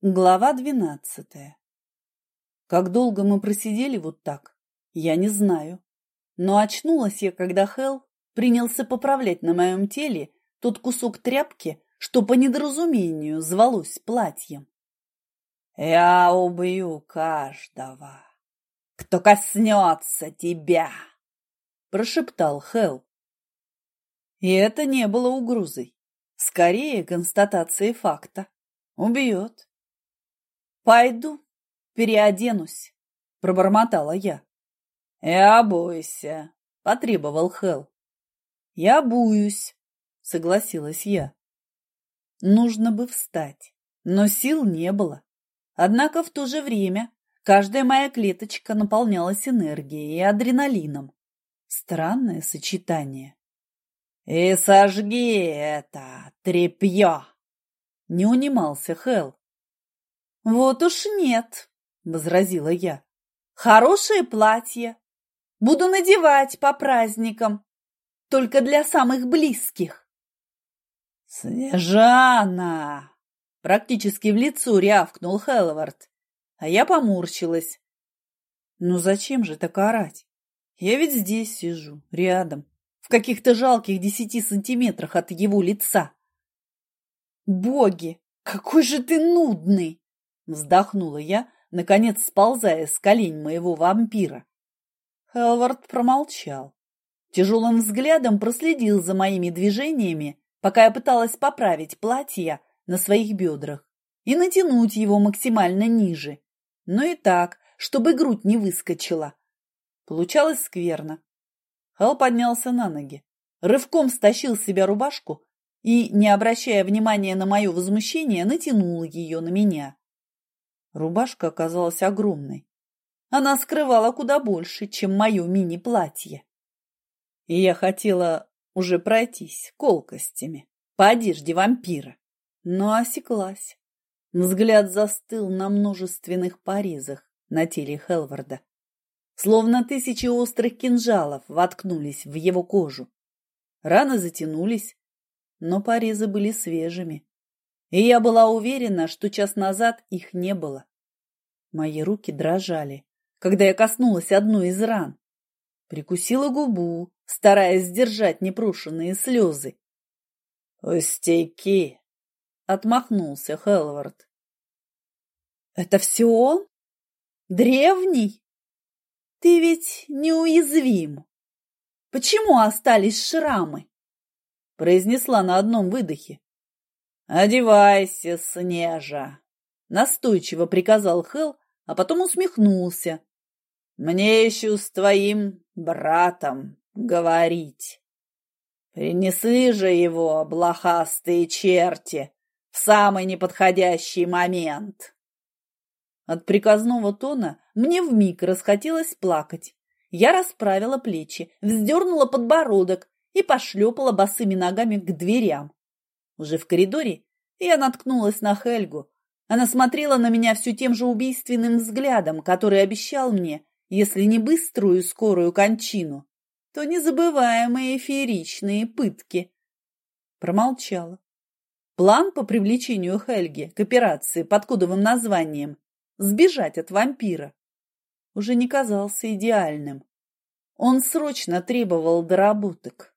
Глава двенадцатая. Как долго мы просидели вот так, я не знаю. Но очнулась я, когда Хелл принялся поправлять на моем теле тот кусок тряпки, что по недоразумению звалось платьем. «Я убью каждого, кто коснется тебя!» – прошептал Хелл. И это не было угрозой, скорее констатацией факта. Убьет. «Пойду, переоденусь», — пробормотала я. «Я бойся», — потребовал Хел. «Я буюсь», — согласилась я. Нужно бы встать, но сил не было. Однако в то же время каждая моя клеточка наполнялась энергией и адреналином. Странное сочетание. «И сожги это тряпье!» — не унимался Хел. «Вот уж нет», — возразила я. «Хорошее платье. Буду надевать по праздникам. Только для самых близких». «Снежана!» — практически в лицо рявкнул Хелвард, а я поморщилась. «Ну зачем же так орать? Я ведь здесь сижу, рядом, в каких-то жалких десяти сантиметрах от его лица». «Боги, какой же ты нудный!» Вздохнула я, наконец сползая с колен моего вампира. Хелвард промолчал. Тяжелым взглядом проследил за моими движениями, пока я пыталась поправить платье на своих бедрах и натянуть его максимально ниже, но и так, чтобы грудь не выскочила. Получалось скверно. Хел поднялся на ноги, рывком стащил с себя рубашку и, не обращая внимания на мое возмущение, натянул ее на меня. Рубашка оказалась огромной. Она скрывала куда больше, чем мое мини-платье. И я хотела уже пройтись колкостями по одежде вампира, но осеклась. Взгляд застыл на множественных порезах на теле Хелварда. Словно тысячи острых кинжалов воткнулись в его кожу. Раны затянулись, но порезы были свежими и я была уверена, что час назад их не было. Мои руки дрожали, когда я коснулась одной из ран. Прикусила губу, стараясь сдержать непрошенные слезы. «Пустяки!» — отмахнулся Хелвард. «Это все он? Древний? Ты ведь неуязвим. Почему остались шрамы?» произнесла на одном выдохе. «Одевайся, Снежа!» — настойчиво приказал Хэл, а потом усмехнулся. «Мне еще с твоим братом говорить. Принесли же его, блохастые черти, в самый неподходящий момент!» От приказного тона мне вмиг расхотелось плакать. Я расправила плечи, вздернула подбородок и пошлепала босыми ногами к дверям. Уже в коридоре я наткнулась на Хельгу. Она смотрела на меня все тем же убийственным взглядом, который обещал мне, если не быструю скорую кончину, то незабываемые фееричные пытки. Промолчала. План по привлечению Хельги к операции под кодовым названием «Сбежать от вампира» уже не казался идеальным. Он срочно требовал доработок.